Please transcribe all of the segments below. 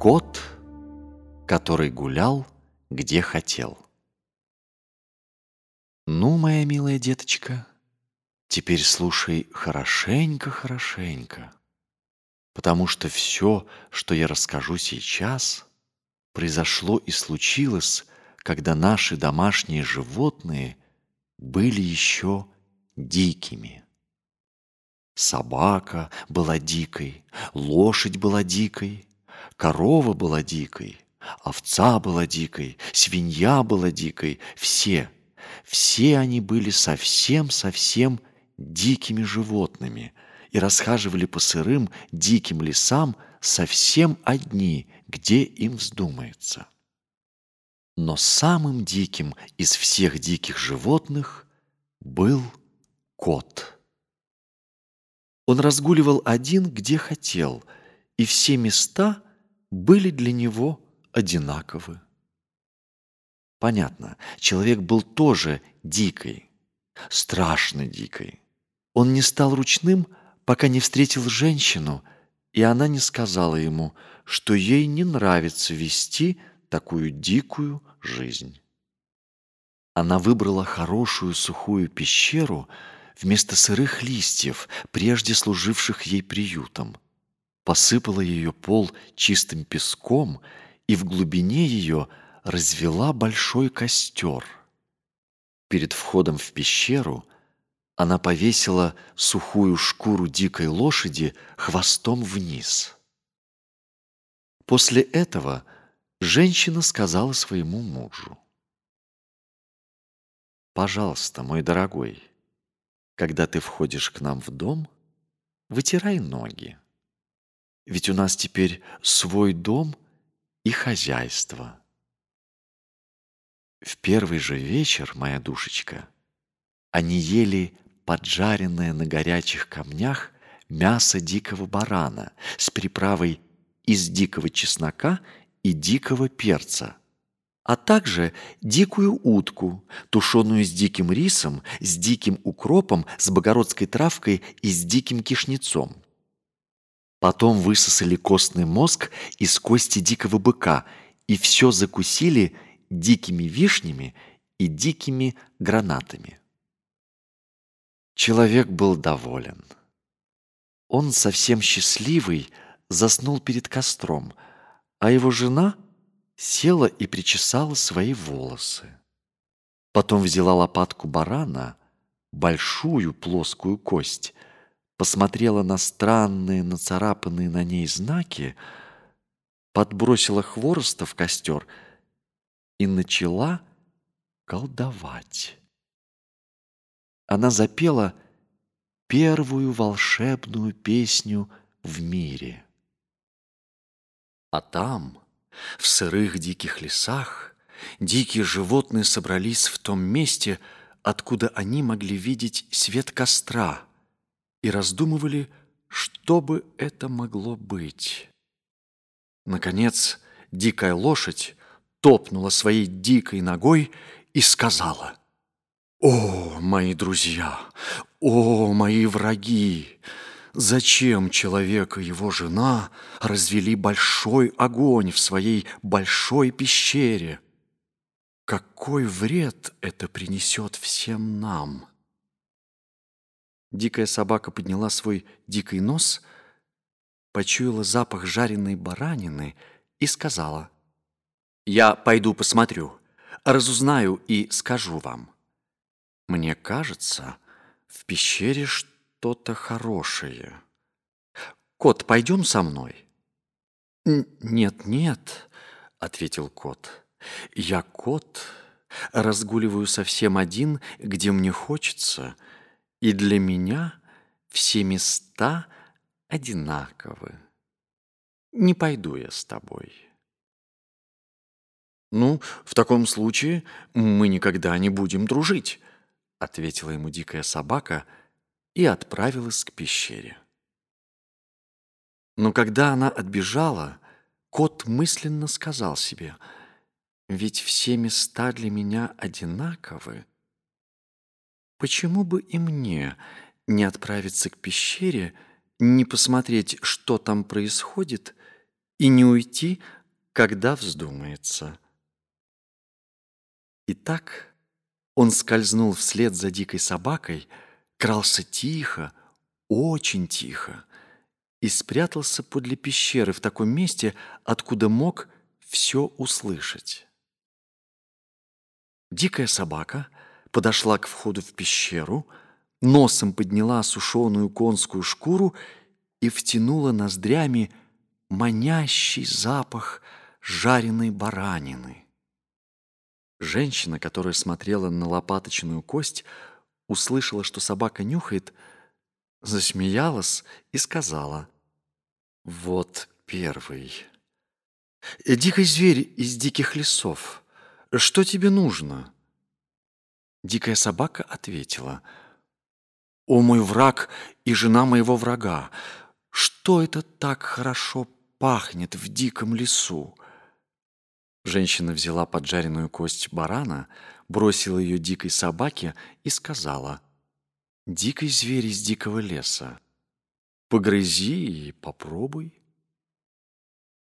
Кот, который гулял, где хотел. Ну, моя милая деточка, теперь слушай хорошенько-хорошенько, потому что все, что я расскажу сейчас, произошло и случилось, когда наши домашние животные были еще дикими. Собака была дикой, лошадь была дикой, корова была дикой, овца была дикой, свинья была дикой, все, все они были совсем-совсем дикими животными и расхаживали по сырым диким лесам совсем одни, где им вздумается. Но самым диким из всех диких животных был кот. Он разгуливал один, где хотел, и все места были для него одинаковы. Понятно, человек был тоже дикой, страшно дикой. Он не стал ручным, пока не встретил женщину, и она не сказала ему, что ей не нравится вести такую дикую жизнь. Она выбрала хорошую сухую пещеру вместо сырых листьев, прежде служивших ей приютом. Посыпала ее пол чистым песком и в глубине ее развела большой костер. Перед входом в пещеру она повесила сухую шкуру дикой лошади хвостом вниз. После этого женщина сказала своему мужу. «Пожалуйста, мой дорогой, когда ты входишь к нам в дом, вытирай ноги. Ведь у нас теперь свой дом и хозяйство». В первый же вечер, моя душечка, они ели поджаренное на горячих камнях мясо дикого барана с приправой из дикого чеснока и дикого перца, а также дикую утку, тушеную с диким рисом, с диким укропом, с богородской травкой и с диким кишнецом. Потом высосали костный мозг из кости дикого быка и все закусили – дикими вишнями и дикими гранатами. Человек был доволен. Он совсем счастливый заснул перед костром, а его жена села и причесала свои волосы. Потом взяла лопатку барана, большую плоскую кость, посмотрела на странные нацарапанные на ней знаки, подбросила хвороста в костер — и начала колдовать. Она запела первую волшебную песню в мире. А там, в сырых диких лесах, дикие животные собрались в том месте, откуда они могли видеть свет костра, и раздумывали, что бы это могло быть. Наконец, дикая лошадь топнула своей дикой ногой и сказала, «О, мои друзья! О, мои враги! Зачем человек и его жена развели большой огонь в своей большой пещере? Какой вред это принесет всем нам?» Дикая собака подняла свой дикий нос, почуяла запах жареной баранины и сказала – я пойду посмотрю, разузнаю и скажу вам. Мне кажется, в пещере что-то хорошее. Кот, пойдем со мной? Нет, нет, ответил кот. Я кот, разгуливаю совсем один, где мне хочется, и для меня все места одинаковы. Не пойду я с тобой. «Ну, в таком случае мы никогда не будем дружить», — ответила ему дикая собака и отправилась к пещере. Но когда она отбежала, кот мысленно сказал себе, «Ведь все места для меня одинаковы. Почему бы и мне не отправиться к пещере, не посмотреть, что там происходит, и не уйти, когда вздумается. Итак, он скользнул вслед за дикой собакой, крался тихо, очень тихо, и спрятался подле пещеры в таком месте, откуда мог все услышать. Дикая собака подошла к входу в пещеру, носом подняла сушеную конскую шкуру и втянула ноздрями манящий запах жареной баранины. Женщина, которая смотрела на лопаточную кость, услышала, что собака нюхает, засмеялась и сказала, «Вот первый. Дикий зверь из диких лесов. Что тебе нужно?» Дикая собака ответила, «О мой враг и жена моего врага, что это так хорошо пахнет в диком лесу?» Женщина взяла поджаренную кость барана, бросила ее дикой собаке и сказала, «Дикий зверь из дикого леса, погрызи и попробуй».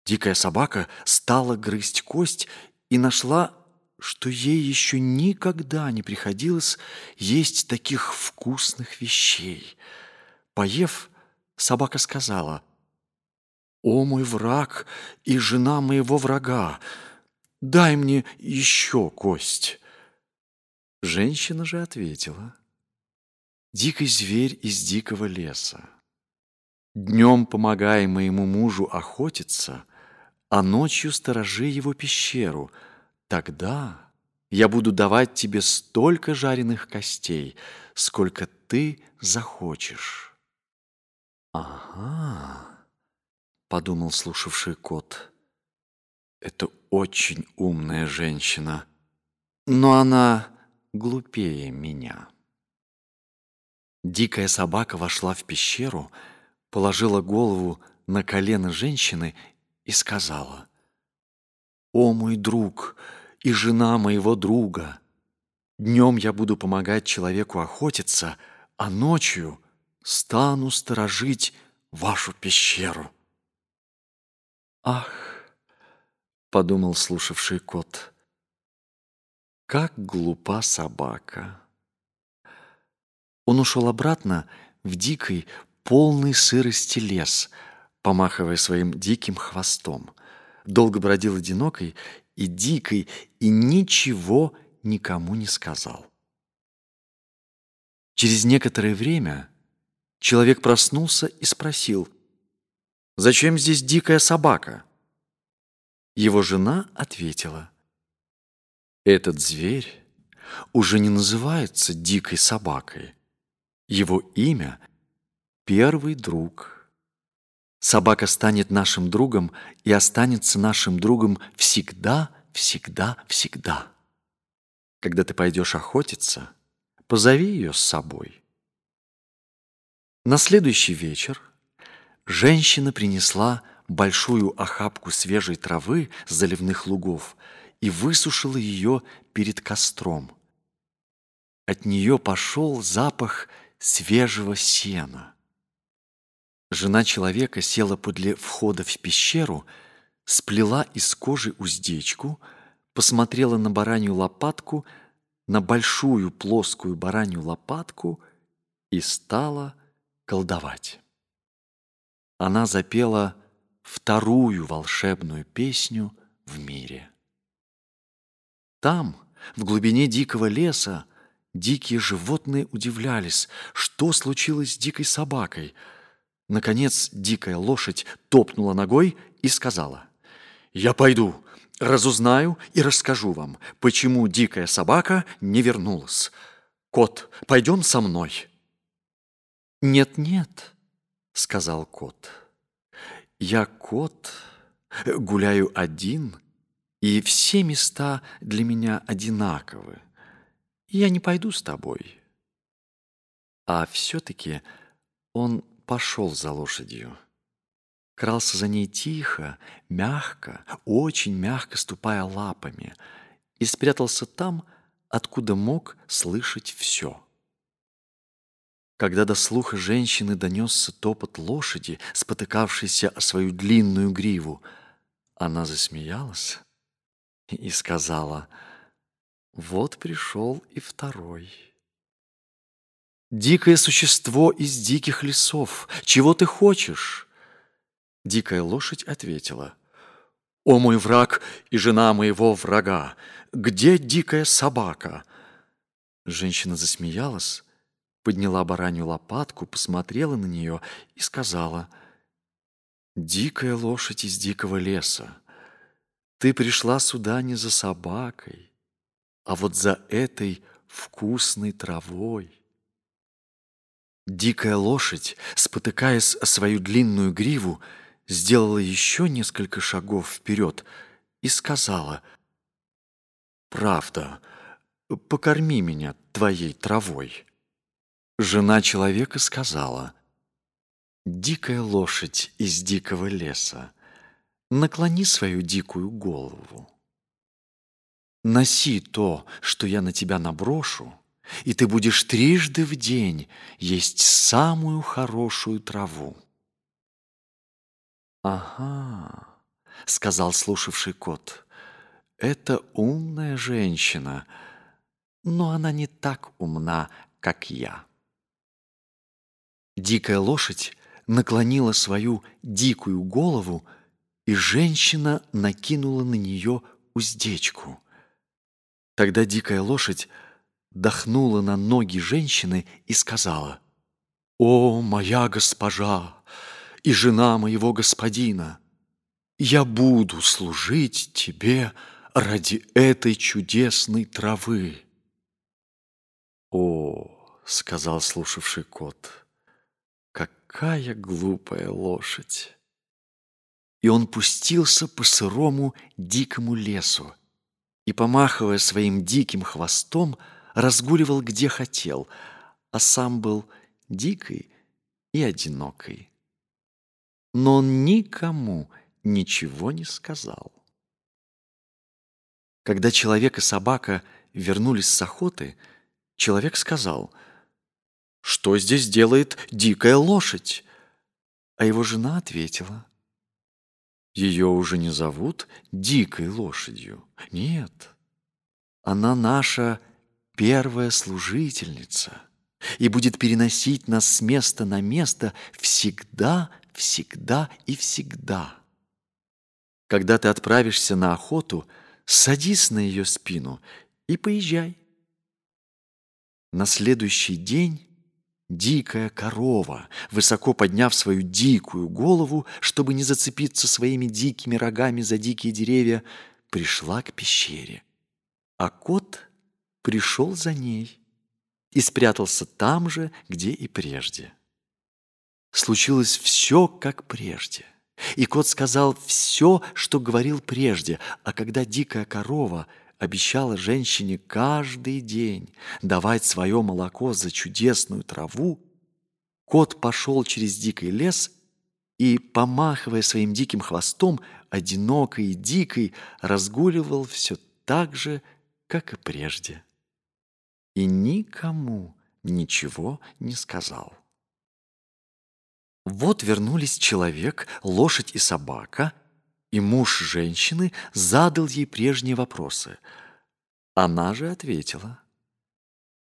Дикая собака стала грызть кость и нашла, что ей еще никогда не приходилось есть таких вкусных вещей. Поев, собака сказала, «О мой враг и жена моего врага, дай мне еще кость». Женщина же ответила, «Дикий зверь из дикого леса. Днем помогай моему мужу охотиться, а ночью сторожи его пещеру. Тогда я буду давать тебе столько жареных костей, сколько ты захочешь». «Ага», — подумал слушавший кот, — «это очень умная женщина, но она глупее меня». Дикая собака вошла в пещеру, положила голову на колено женщины и сказала, «О, мой друг и жена моего друга! Днем я буду помогать человеку охотиться, а ночью стану сторожить вашу пещеру». «Ах!» — подумал слушавший кот. «Как глупа собака!» Он ушел обратно в дикий, полный сырости лес, помахивая своим диким хвостом. Долго бродил одинокой и дикой, и ничего никому не сказал. Через некоторое время человек проснулся и спросил, «Зачем здесь дикая собака?» Его жена ответила, «Этот зверь уже не называется дикой собакой. Его имя — первый друг. Собака станет нашим другом и останется нашим другом всегда, всегда, всегда. Когда ты пойдешь охотиться, позови ее с собой». На следующий вечер женщина принесла большую охапку свежей травы с заливных лугов и высушила ее перед костром. От нее пошел запах свежего сена. Жена человека села подле входа в пещеру, сплела из кожи уздечку, посмотрела на баранью лопатку, на большую плоскую баранью лопатку и стала колдовать. Она запела вторую волшебную песню в мире. Там, в глубине дикого леса, дикие животные удивлялись, что случилось с дикой собакой. Наконец дикая лошадь топнула ногой и сказала, «Я пойду, разузнаю и расскажу вам, почему дикая собака не вернулась. Кот, пойдем со мной». «Нет-нет», — сказал кот, — я кот, гуляю один, и все места для меня одинаковы. Я не пойду с тобой. А все-таки он пошел за лошадью. Крался за ней тихо, мягко, очень мягко ступая лапами, и спрятался там, откуда мог слышать все. Когда до слуха женщины донесся топот лошади, спотыкавшейся о свою длинную гриву, Она засмеялась и сказала, «Вот пришел и второй». «Дикое существо из диких лесов, чего ты хочешь?» Дикая лошадь ответила, «О мой враг и жена моего врага, где дикая собака?» Женщина засмеялась, подняла баранью лопатку, посмотрела на нее и сказала, «Дикая лошадь из дикого леса, ты пришла сюда не за собакой, а вот за этой вкусной травой». Дикая лошадь, спотыкаясь о свою длинную гриву, сделала еще несколько шагов вперед и сказала, «Правда, покорми меня твоей травой». Жена человека сказала, «Дикая лошадь из дикого леса, наклони свою дикую голову. Носи то, что я на тебя наброшу, и ты будешь трижды в день есть самую хорошую траву». «Ага», — сказал слушавший кот, — «это умная женщина, но она не так умна, как я». Дикая лошадь наклонила свою дикую голову, и женщина накинула на нее уздечку. Тогда дикая лошадь дохнула на ноги женщины и сказала, «О, моя госпожа и жена моего господина, я буду служить тебе ради этой чудесной травы». «О, — сказал слушавший кот, — какая глупая лошадь!» И он пустился по сырому дикому лесу и, помахивая своим диким хвостом, разгуливал где хотел, а сам был дикий и одинокий. Но он никому ничего не сказал. Когда человек и собака вернулись с охоты, человек сказал — что здесь делает дикая лошадь? А его жена ответила, ее уже не зовут дикой лошадью. Нет, она наша первая служительница и будет переносить нас с места на место всегда, всегда и всегда. Когда ты отправишься на охоту, садись на ее спину и поезжай. На следующий день Дикая корова, высоко подняв свою дикую голову, чтобы не зацепиться своими дикими рогами за дикие деревья, пришла к пещере. А кот пришел за ней и спрятался там же, где и прежде. Случилось все, как прежде. И кот сказал все, что говорил прежде, а когда дикая корова – обещала женщине каждый день давать свое молоко за чудесную траву, кот пошел через дикий лес и, помахивая своим диким хвостом, одиноко и дикой разгуливал все так же, как и прежде. И никому ничего не сказал. Вот вернулись человек, лошадь и собака — и муж женщины задал ей прежние вопросы. Она же ответила.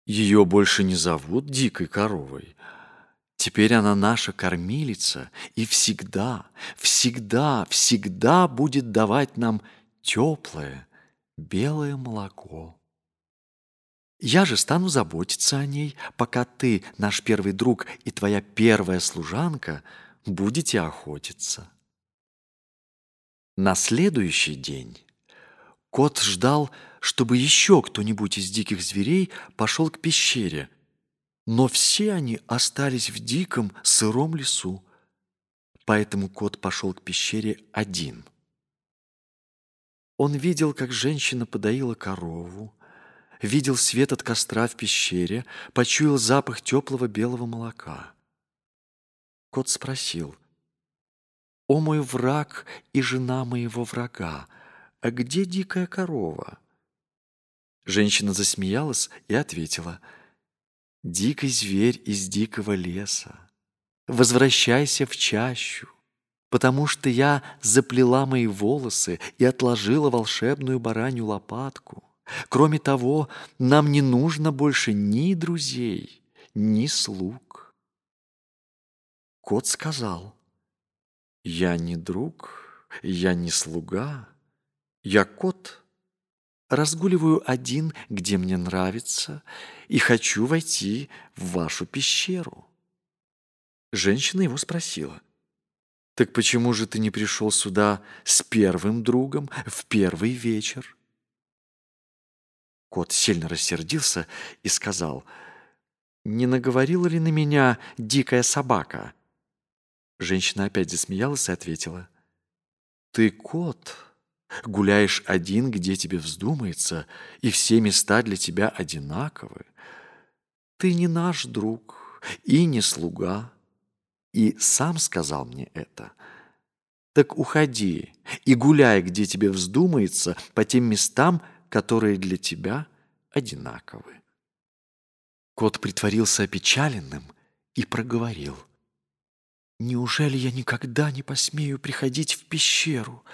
Ее больше не зовут дикой коровой. Теперь она наша кормилица и всегда, всегда, всегда будет давать нам теплое белое молоко. Я же стану заботиться о ней, пока ты, наш первый друг и твоя первая служанка, будете охотиться. На следующий день кот ждал, чтобы еще кто-нибудь из диких зверей пошел к пещере, но все они остались в диком сыром лесу, поэтому кот пошел к пещере один. Он видел, как женщина подоила корову, видел свет от костра в пещере, почуял запах теплого белого молока. Кот спросил, «О мой враг и жена моего врага! А где дикая корова?» Женщина засмеялась и ответила, «Дикий зверь из дикого леса, возвращайся в чащу, потому что я заплела мои волосы и отложила волшебную баранью лопатку. Кроме того, нам не нужно больше ни друзей, ни слуг. Кот сказал, «Я не друг, я не слуга, я кот. Разгуливаю один, где мне нравится, и хочу войти в вашу пещеру». Женщина его спросила, «Так почему же ты не пришел сюда с первым другом в первый вечер?» Кот сильно рассердился и сказал, «Не наговорила ли на меня дикая собака?» Женщина опять засмеялась и ответила, «Ты кот, гуляешь один, где тебе вздумается, и все места для тебя одинаковы. Ты не наш друг и не слуга, и сам сказал мне это. Так уходи и гуляй, где тебе вздумается, по тем местам, которые для тебя одинаковы. Кот притворился опечаленным и проговорил. «Неужели я никогда не посмею приходить в пещеру?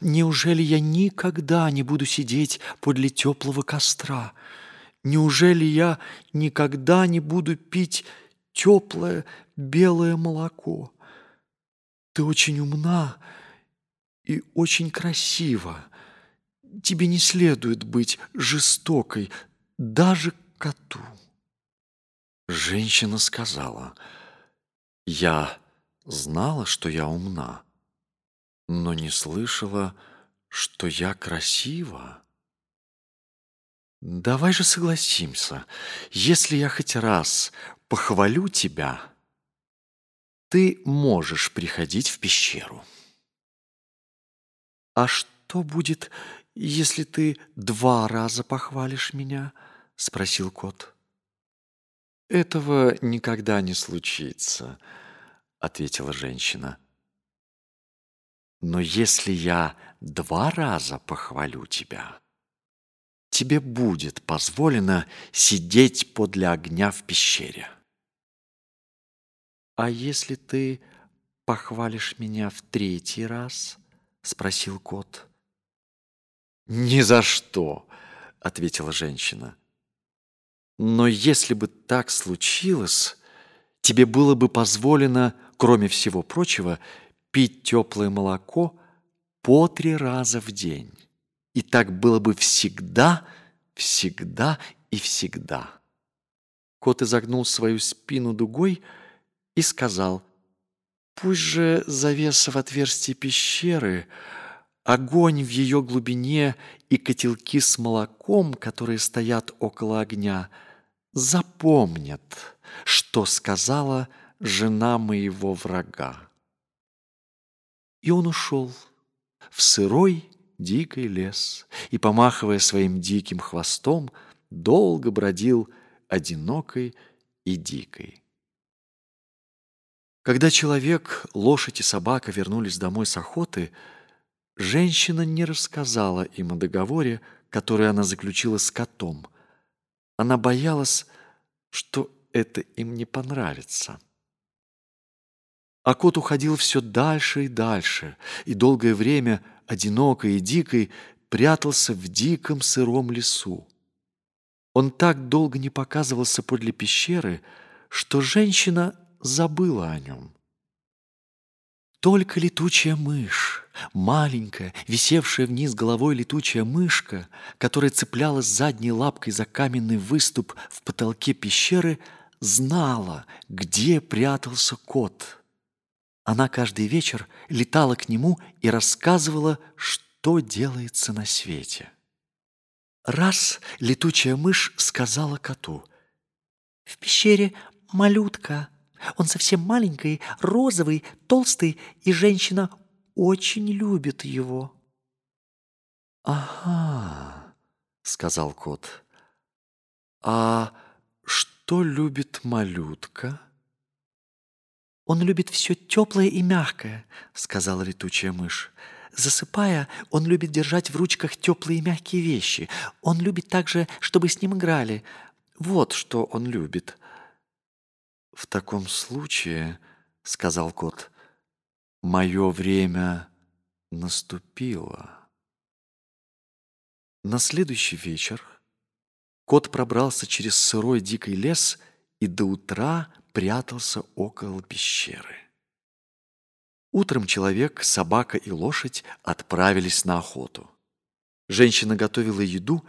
Неужели я никогда не буду сидеть подле теплого костра? Неужели я никогда не буду пить теплое белое молоко? Ты очень умна и очень красива. Тебе не следует быть жестокой даже коту. Женщина сказала, «Я знала, что я умна, но не слышала, что я красива. Давай же согласимся, если я хоть раз похвалю тебя, ты можешь приходить в пещеру. А что будет, если ты два раза похвалишь меня?» — спросил кот. «Этого никогда не случится», — ответила женщина. «Но если я два раза похвалю тебя, тебе будет позволено сидеть подле огня в пещере. А если ты похвалишь меня в третий раз?» — спросил кот. «Ни за что!» — ответила женщина. «Но если бы так случилось, тебе было бы позволено, кроме всего прочего, пить теплое молоко по три раза в день. И так было бы всегда, всегда и всегда». Кот изогнул свою спину дугой и сказал, «Пусть же завеса в отверстии пещеры — огонь в ее глубине и котелки с молоком, которые стоят около огня, запомнят, что сказала жена моего врага. И он ушел в сырой дикий лес и, помахивая своим диким хвостом, долго бродил одинокой и дикой. Когда человек, лошадь и собака вернулись домой с охоты, Женщина не рассказала им о договоре, который она заключила с котом. Она боялась, что это им не понравится. А кот уходил все дальше и дальше, и долгое время, одинокой и дикой, прятался в диком сыром лесу. Он так долго не показывался подле пещеры, что женщина забыла о нем. Только летучая мышь, маленькая, висевшая вниз головой летучая мышка, которая цеплялась задней лапкой за каменный выступ в потолке пещеры, знала, где прятался кот. Она каждый вечер летала к нему и рассказывала, что делается на свете. Раз летучая мышь сказала коту, «В пещере малютка, он совсем маленький, розовый, толстый, и женщина очень любит его». «Ага», — сказал кот. «А что любит малютка?» «Он любит все теплое и мягкое», — сказала летучая мышь. Засыпая, он любит держать в ручках теплые и мягкие вещи. Он любит также, чтобы с ним играли. Вот что он любит. «В таком случае, — сказал кот, — мое время наступило. На следующий вечер кот пробрался через сырой дикий лес и до утра прятался около пещеры. Утром человек, собака и лошадь отправились на охоту. Женщина готовила еду,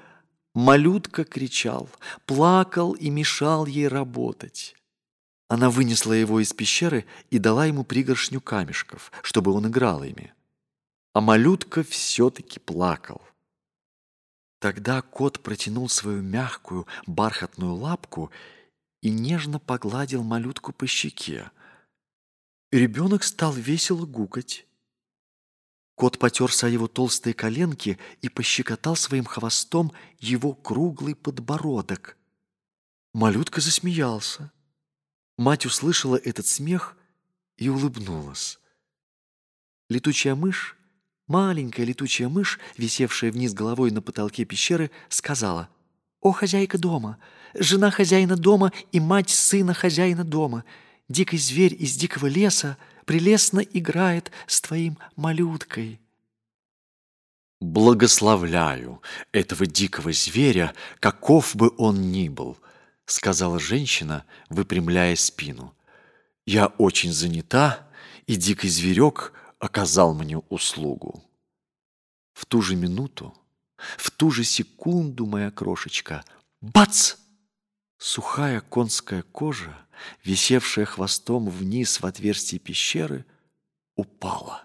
малютка кричал, плакал и мешал ей работать. Она вынесла его из пещеры и дала ему пригоршню камешков, чтобы он играл ими. А малютка все-таки плакал. Тогда кот протянул свою мягкую бархатную лапку и нежно погладил малютку по щеке. Ребенок стал весело гукать. Кот потерся его толстые коленки и пощекотал своим хвостом его круглый подбородок. Малютка засмеялся. Мать услышала этот смех и улыбнулась. Летучая мышь, маленькая летучая мышь, висевшая вниз головой на потолке пещеры, сказала, «О, хозяйка дома, жена хозяина дома и мать сына хозяина дома, дикий зверь из дикого леса прелестно играет с твоим малюткой». «Благословляю этого дикого зверя, каков бы он ни был», — сказала женщина, выпрямляя спину. «Я очень занята, и дикий зверек оказал мне услугу». В ту же минуту, в ту же секунду, моя крошечка, бац! Сухая конская кожа, висевшая хвостом вниз в отверстие пещеры, упала.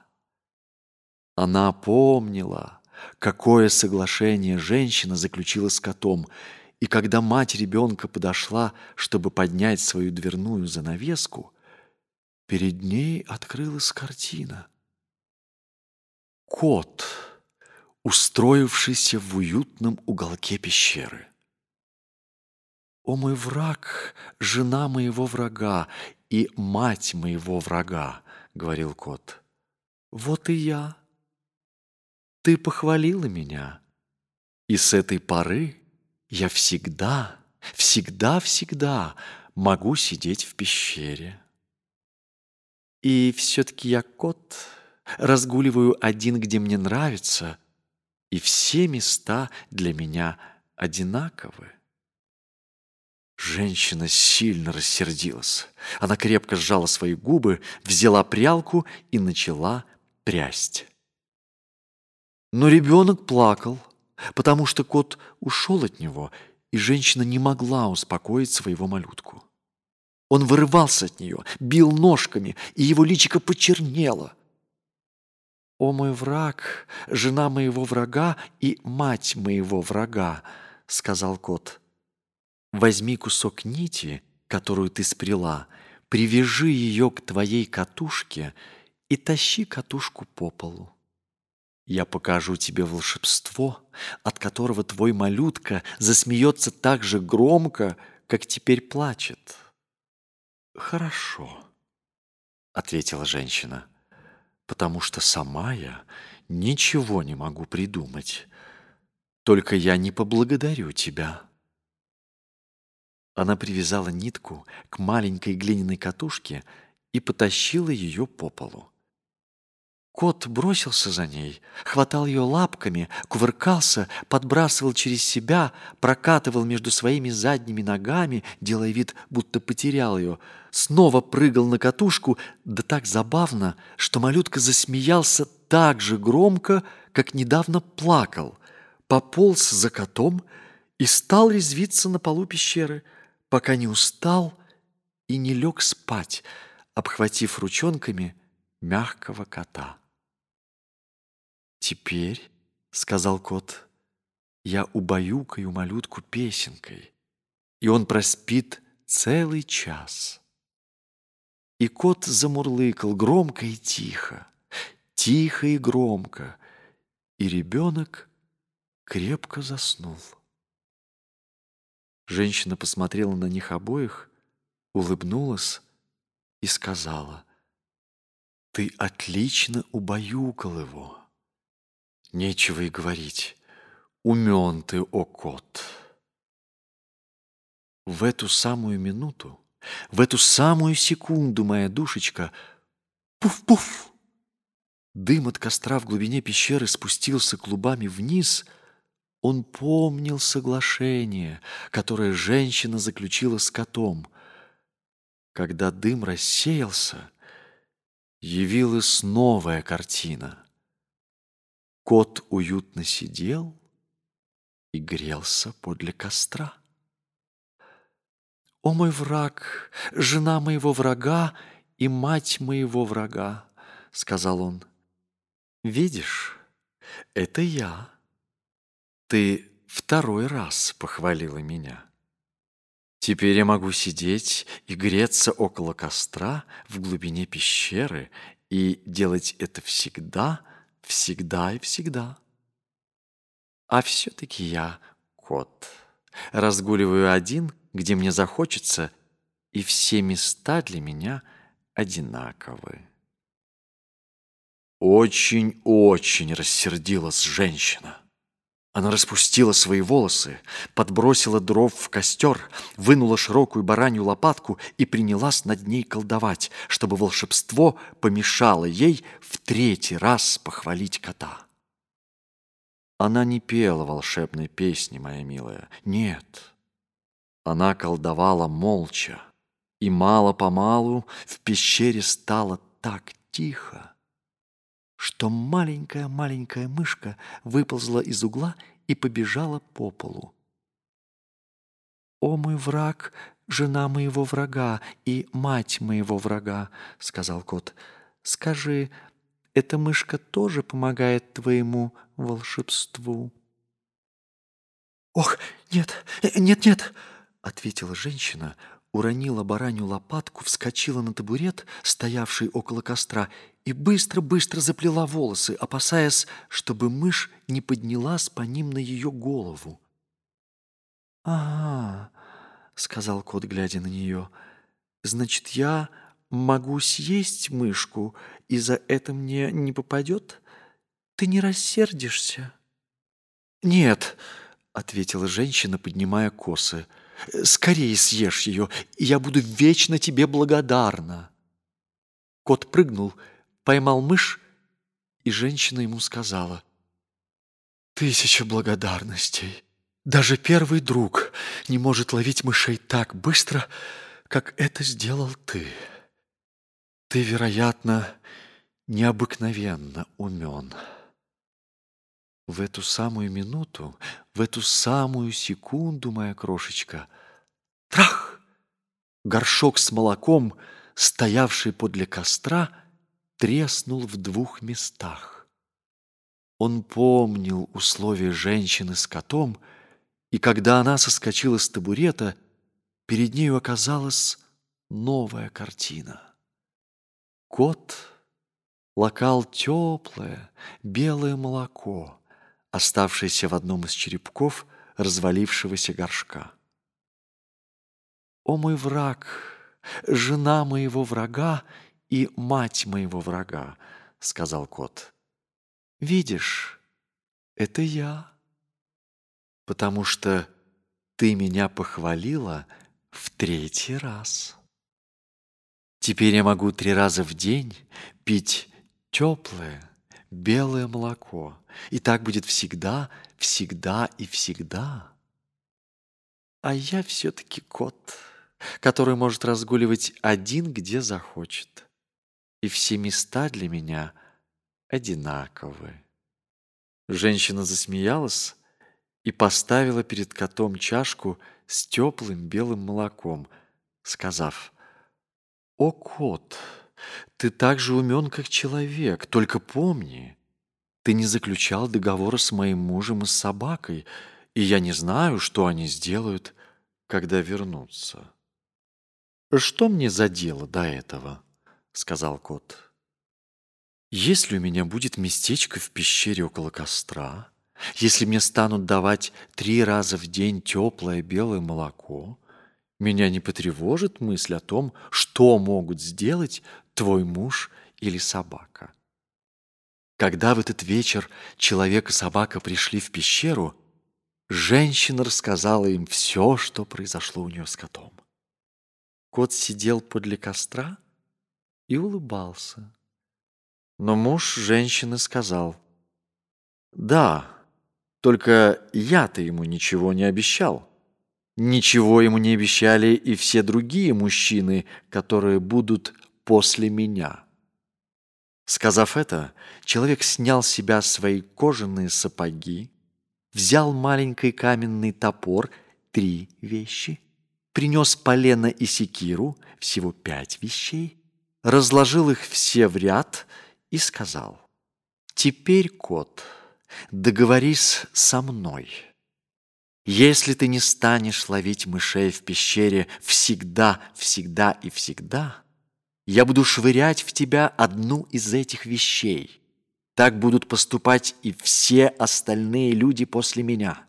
Она помнила, какое соглашение женщина заключила с котом — и когда мать ребенка подошла, чтобы поднять свою дверную занавеску, перед ней открылась картина. Кот, устроившийся в уютном уголке пещеры. «О мой враг, жена моего врага и мать моего врага», — говорил кот. «Вот и я. Ты похвалила меня, и с этой поры я всегда, всегда, всегда могу сидеть в пещере. И все-таки я кот, разгуливаю один, где мне нравится, и все места для меня одинаковы. Женщина сильно рассердилась. Она крепко сжала свои губы, взяла прялку и начала прясть. Но ребенок плакал — потому что кот ушел от него, и женщина не могла успокоить своего малютку. Он вырывался от нее, бил ножками, и его личико почернело. «О мой враг, жена моего врага и мать моего врага», — сказал кот. «Возьми кусок нити, которую ты спряла, привяжи ее к твоей катушке и тащи катушку по полу. Я покажу тебе волшебство, от которого твой малютка засмеется так же громко, как теперь плачет. Хорошо, ответила женщина, потому что сама я ничего не могу придумать. Только я не поблагодарю тебя. Она привязала нитку к маленькой глиняной катушке и потащила ее по полу. Кот бросился за ней, хватал ее лапками, кувыркался, подбрасывал через себя, прокатывал между своими задними ногами, делая вид, будто потерял ее, снова прыгал на катушку, да так забавно, что малютка засмеялся так же громко, как недавно плакал, пополз за котом и стал резвиться на полу пещеры, пока не устал и не лег спать, обхватив ручонками мягкого кота. «Теперь, — сказал кот, — я убаюкаю малютку песенкой, и он проспит целый час». И кот замурлыкал громко и тихо, тихо и громко, и ребенок крепко заснул. Женщина посмотрела на них обоих, улыбнулась и сказала, «Ты отлично убаюкал его». Нечего и говорить. Умен ты, о кот. В эту самую минуту, в эту самую секунду, моя душечка, пуф-пуф, Дым от костра в глубине пещеры спустился клубами вниз. Он помнил соглашение, которое женщина заключила с котом. Когда дым рассеялся, явилась новая картина. Кот уютно сидел и грелся подле костра. «О мой враг, жена моего врага и мать моего врага!» — сказал он. «Видишь, это я. Ты второй раз похвалила меня. Теперь я могу сидеть и греться около костра в глубине пещеры и делать это всегда, всегда и всегда. А все-таки я кот. Разгуливаю один, где мне захочется, и все места для меня одинаковые. Очень-очень рассердилась женщина. Она распустила свои волосы, подбросила дров в костер, вынула широкую баранью лопатку и принялась над ней колдовать, чтобы волшебство помешало ей в третий раз похвалить кота. Она не пела волшебной песни, моя милая, нет. Она колдовала молча, и мало-помалу в пещере стало так тихо, что маленькая-маленькая мышка выползла из угла и побежала по полу. «О, мой враг, жена моего врага и мать моего врага», — сказал кот, — «скажи, эта мышка тоже помогает твоему волшебству?» «Ох, нет, нет-нет!» — ответила женщина, уронила баранью лопатку, вскочила на табурет, стоявший около костра, и быстро-быстро заплела волосы, опасаясь, чтобы мышь не поднялась по ним на ее голову. «Ага», — сказал кот, глядя на нее, — «значит, я могу съесть мышку, и за это мне не попадет? Ты не рассердишься?» «Нет», — ответила женщина, поднимая косы, — Скорее съешь ее, и я буду вечно тебе благодарна. Кот прыгнул, поймал мышь, и женщина ему сказала, «Тысяча благодарностей. Даже первый друг не может ловить мышей так быстро, как это сделал ты. Ты, вероятно, необыкновенно умен». В эту самую минуту, в эту самую секунду, моя крошечка, трах! Горшок с молоком, стоявший подле костра, треснул в двух местах. Он помнил условия женщины с котом, и когда она соскочила с табурета, перед нею оказалась новая картина. Кот лакал теплое белое молоко, оставшийся в одном из черепков развалившегося горшка. «О мой враг, жена моего врага и мать моего врага!» — сказал кот. «Видишь, это я, потому что ты меня похвалила в третий раз. Теперь я могу три раза в день пить теплое, белое молоко. И так будет всегда, всегда и всегда. А я все-таки кот, который может разгуливать один, где захочет. И все места для меня одинаковы. Женщина засмеялась и поставила перед котом чашку с теплым белым молоком, сказав, «О, кот!» Ты так же умен, как человек. Только помни, ты не заключал договора с моим мужем и с собакой, и я не знаю, что они сделают, когда вернутся. Что мне за дело до этого? Сказал кот. Если у меня будет местечко в пещере около костра, если мне станут давать три раза в день теплое белое молоко, меня не потревожит мысль о том, что могут сделать твой муж или собака. Когда в этот вечер человек и собака пришли в пещеру, женщина рассказала им все, что произошло у нее с котом. Кот сидел подле костра и улыбался. Но муж женщины сказал, «Да, только я-то ему ничего не обещал. Ничего ему не обещали и все другие мужчины, которые будут после меня». Сказав это, человек снял с себя свои кожаные сапоги, взял маленький каменный топор, три вещи, принес полено и секиру, всего пять вещей, разложил их все в ряд и сказал, «Теперь, кот, договорись со мной. Если ты не станешь ловить мышей в пещере всегда, всегда и всегда, я буду швырять в тебя одну из этих вещей. Так будут поступать и все остальные люди после меня».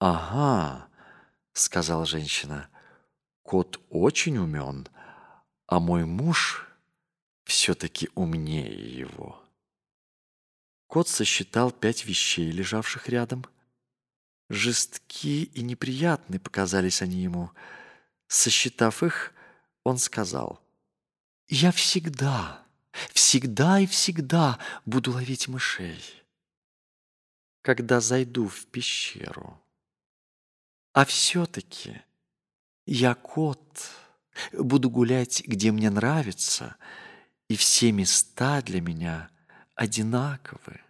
«Ага», — сказала женщина, — «кот очень умен, а мой муж все-таки умнее его». Кот сосчитал пять вещей, лежавших рядом. Жестки и неприятны показались они ему. Сосчитав их, он сказал, «Я всегда, всегда и всегда буду ловить мышей, когда зайду в пещеру. А все-таки я кот, буду гулять, где мне нравится, и все места для меня — одинаковы.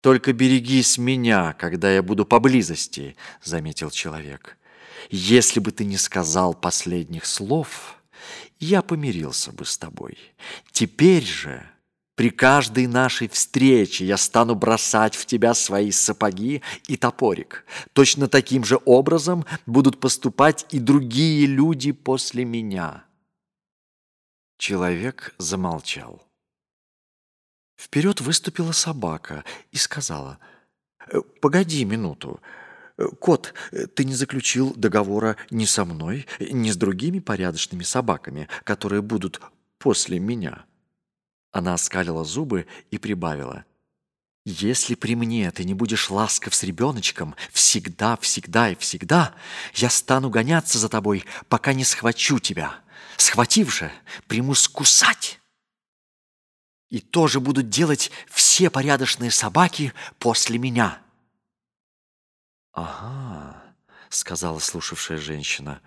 «Только берегись меня, когда я буду поблизости», — заметил человек. «Если бы ты не сказал последних слов, я помирился бы с тобой. Теперь же...» При каждой нашей встрече я стану бросать в тебя свои сапоги и топорик. Точно таким же образом будут поступать и другие люди после меня. Человек замолчал. Вперед выступила собака и сказала, «Э, «Погоди минуту. Э, кот, э, ты не заключил договора ни со мной, ни с другими порядочными собаками, которые будут после меня». Она оскалила зубы и прибавила, «Если при мне ты не будешь ласков с ребеночком всегда, всегда и всегда, я стану гоняться за тобой, пока не схвачу тебя. Схватив же, примусь кусать». И тоже будут делать все порядочные собаки после меня. Ага, сказала слушавшая женщина.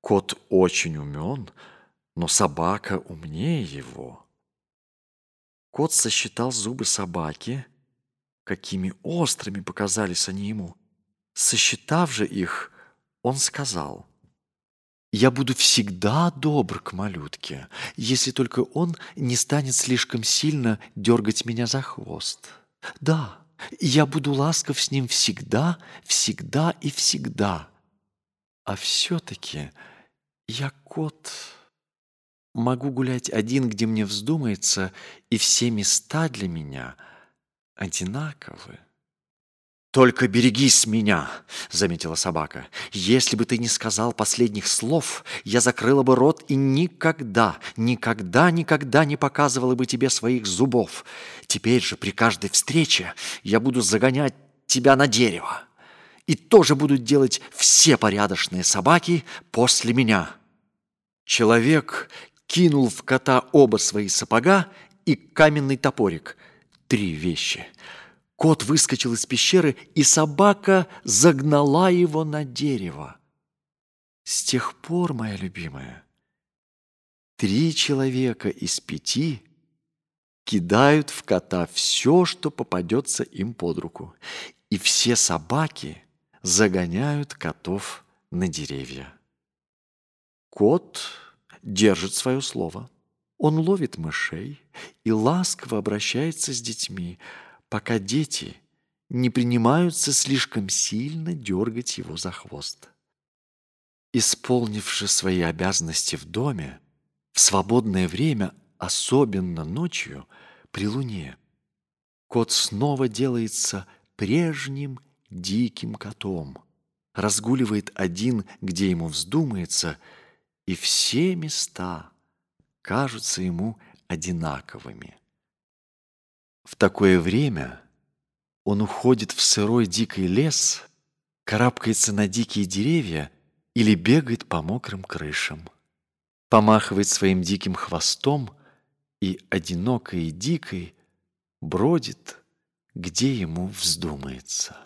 Кот очень умен, но собака умнее его. Кот сосчитал зубы собаки, какими острыми показались они ему. Сосчитав же их, он сказал — я буду всегда добр к малютке, если только он не станет слишком сильно дергать меня за хвост. Да, я буду ласков с ним всегда, всегда и всегда. А все-таки я кот. Могу гулять один, где мне вздумается, и все места для меня одинаковы. «Только берегись меня!» — заметила собака. «Если бы ты не сказал последних слов, я закрыла бы рот и никогда, никогда, никогда не показывала бы тебе своих зубов. Теперь же при каждой встрече я буду загонять тебя на дерево. И тоже будут делать все порядочные собаки после меня». Человек кинул в кота оба свои сапога и каменный топорик. Три вещи — Кот выскочил из пещеры, и собака загнала его на дерево. С тех пор, моя любимая, три человека из пяти кидают в кота все, что попадется им под руку, и все собаки загоняют котов на деревья. Кот держит свое слово. Он ловит мышей и ласково обращается с детьми, пока дети не принимаются слишком сильно дергать его за хвост. Исполнивши свои обязанности в доме, в свободное время, особенно ночью, при луне, кот снова делается прежним диким котом, разгуливает один, где ему вздумается, и все места кажутся ему одинаковыми. В такое время он уходит в сырой дикий лес, карабкается на дикие деревья или бегает по мокрым крышам, помахивает своим диким хвостом и одинокой и дикой бродит, где ему вздумается.